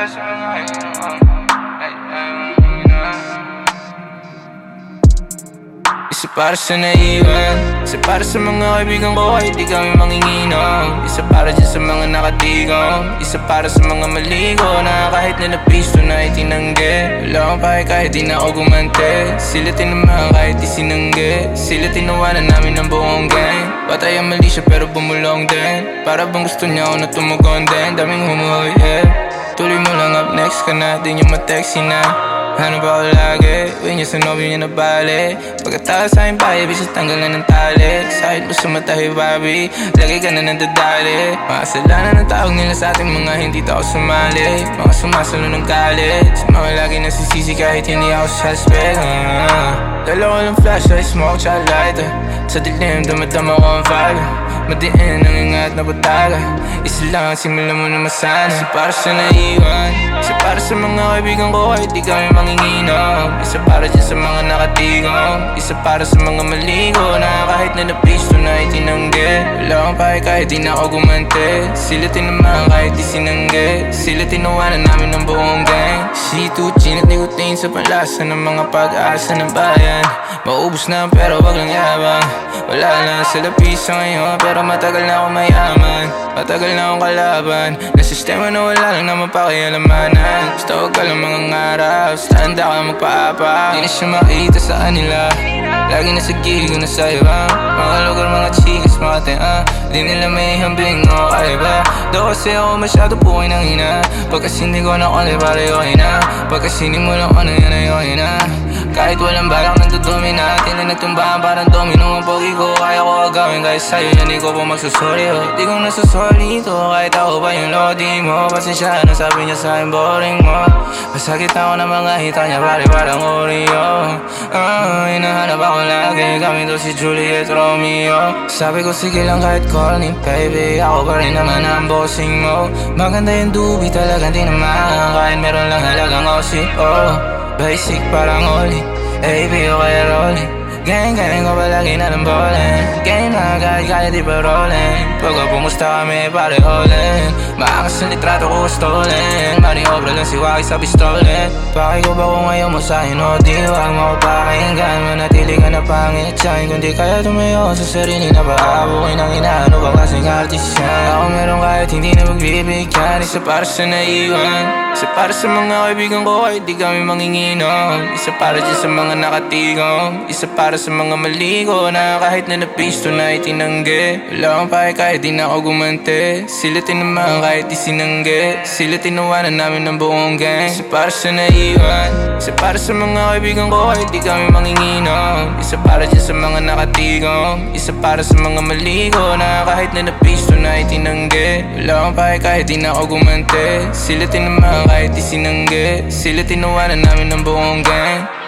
Isa para sa naiwan Isa para sa mga kaibigan ko kahit di kami manginginom. Isa para dyan sa mga nakatigom Isa para sa mga maligo na kahit na napisto na itinanggi. Wala akong pahay kahit di na ako gumante. Sila tinamaan kahit di sinanggi. Sila tinawanan namin ng buong gang. Patay ang mali siya pero bumulong din. Para bang gusto niya ako na tumugon din. Daming humuhoy yeah Tuloy mo lang up next ka na Di niyo matext na. Ba ako lagi? Niya sa nobyo niya na bali. Pagkatapos sa aking bahay, bisis tanggal na ng tali. Sakit mo sumatahi, Bobby Lagi ka na nadadali Mga kasalanan ng tawag nila sa ating mga hindi tao sumali. Mga sumasalo ng college Mga lagi nasisisi kahit hindi ako suspect. Uh, Dalawa lang flashlight, smoke, tsaka lighter. Sa dilim, damadama ko ang fire Madiin ang ingat na bataga. Isa lang, simula mo na masana. Isa para sa naiwan para sa mga kaibigan ko kahit di kami manginginom. Isa para dyan sa mga nakatigom Isa para sa mga maligo na kahit na napisto na itinanggi. Wala akong pake kahit di na ako gumante. Sila tinamaan kahit di sinanggi. Sila tinawanan namin ng buong gang. C2, gin at nicotine sa panlasa ng mga pag-asa ng bayan. Maubos na pero wag lang yabang Wala lang sa lapisa ngayon pero matagal na ako mayaman Matagal na akong kalaban. Na sistema na wala lang naman pakialamanan Basta huwag ka lang mga ngarap Basta handa ka magpaapa. Di na siya makita sa kanila. Lagi na sa gig na sa iba. Mga lugar, mga chikas, mga tea. Di nila may hambing o kaiba Daw kasi ako masyado pukoy ng ina. Pagkasindi ko na kung pare okay na. Pagkasindi mo lang ano yan ay okay na. Kahit walang balak nagdudumi natin na nagtumbahan parang domino kahit sa'yo yan ko po magsasorry oh. Di ko nasasorry to kahit ako pa yung lodi mo. Pasensya na sabi niya sa'kin boring mo. Masakit ako ng mga hita niya pare parang Oreo. Uh, Hinahanap ako lagi kami to si Juliet Romeo. Sabi ko sige lang kahit me baby Ako pa rin naman ang bossing mo. Maganda yung dubi talagang di naman. Kahit meron lang halagang osi oh Basic parang oli. AB o kaya rolling Gang gang ko palagi na ng bowling Game na kahit kaya di pa rolling Pagka pumusta kami pare all-in Maakas ang litrato ko stolen. Mari obra lang si Waki sa pistolen Pakay ko ba kung ayaw mo sa'kin o di Huwag mo pakinggan Manatili ka na pangit sa'kin Kung di kaya tumayo sa sarili na paabukin Ang inaano ba kasing artist yan Ako meron kahit hindi na magbibigyan Isa para sa naiwan Isa para sa mga kaibigan ko kahit di kami manginginom Isa para dyan sa mga nakatigom Isa para sa mga maligo na kahit na napisto na itinanggi Wala akong pake kahit di na ako gumante. Sila tinamaan kahit di sinanggi Sila tinawanan namin ng buong gang. Isa para sa naiwan Isa para sa mga kaibigan ko kahit kami manginginom. Isa para dyan sa mga nakatigom Isa para sa mga maligo na kahit na napisto na itinanggi Wala akong pake kahit di na ako gumante. Sila tinamaan kahit di sinanggi Sila tinawanan namin ng buong gang